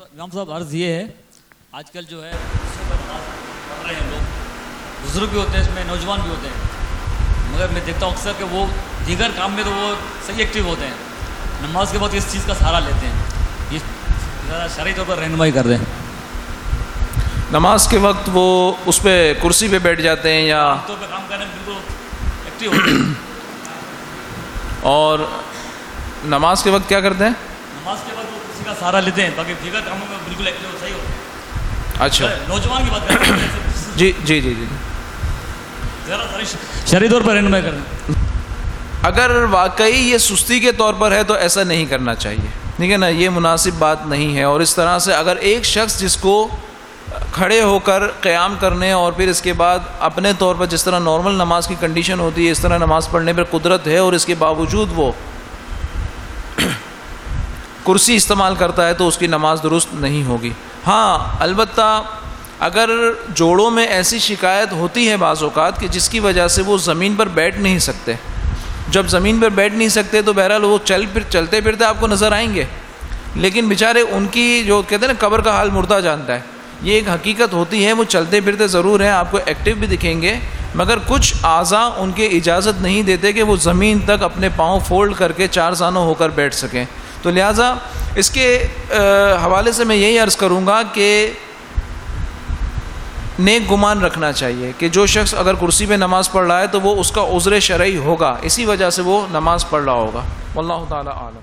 امام صاحب عرض یہ ہے آج کل جو ہے پڑھ رہے ہیں لوگ۔ بزرگ بھی ہوتے ہیں اس میں نوجوان بھی ہوتے ہیں۔ مگر میں دیکھتا ہوں اکثر کہ وہ دیگر کام میں تو وہ صحیح ایکٹیو ہوتے ہیں۔ نماز کے بعد اس چیز کا سہارا لیتے ہیں۔ یہ ذرا شرعی طور پر رہنمائی کر دیں۔ نماز کے وقت وہ اس پہ کرسی پہ بیٹھ جاتے ہیں یا طور پہ کام کرنے میں بالکل ایکٹیو ہوتے ہیں۔ اور نماز کے وقت کیا کرتے ہیں؟ نماز کے بعد وہ کسی کا سہارا لیتے ہیں باقی دیگر کاموں میں بالکل ایکٹیو صحیح ہوتے اچھا۔ نوجوان کی بات کرتے جی جی جی جی۔ ذرا شرعی طور پر رہنمائی کر دیں اگر واقعی یہ سستی کے طور پر ہے تو ایسا نہیں کرنا چاہیے۔ ٹھیک ہے نا؟ یہ مناسب بات نہیں ہے۔ اور اس طرح سے اگر ایک شخص جس کو کھڑے ہو کر قیام کرنے اور پھر اس کے بعد اپنے طور پر جس طرح نارمل نماز کی کنڈیشن ہوتی ہے، اس طرح نماز پڑھنے پر قدرت ہے اور اس کے باوجود وہ کرسی استعمال کرتا ہے تو اس کی نماز درست نہیں ہوگی۔ ہاں البتہ اگر جوڑوں میں ایسی شکایت ہوتی ہے بعض اوقات کہ جس کی وجہ سے وہ زمین پر بیٹھ نہیں سکتے۔ جب زمین پر بیٹھ نہیں سکتے تو بہرحال وہ چل پھر چلتے پھرتے آپ کو نظر آئیں گے۔ لیکن بیچارے ان کی جو کہتے ہیں نا قبر کا حال مردہ جانتا ہے۔ یہ ایک حقیقت ہوتی ہے، وہ چلتے پھرتے ضرور ہیں، آپ کو ایکٹیو بھی دکھیں گے۔ مگر کچھ اعضاء ان کے اجازت نہیں دیتے کہ وہ زمین تک اپنے پاؤں فولڈ کر کے چار زانوں ہو کر بیٹھ سکیں۔ تو لہٰذا اس کے حوالے سے میں یہی عرض کروں گا کہ نیک گمان رکھنا چاہیے کہ جو شخص اگر کرسی پہ نماز پڑھ رہا ہے تو وہ اس کا عذر شرعی ہوگا، اسی وجہ سے وہ نماز پڑھ رہا ہوگا۔ واللہ تعالی عالم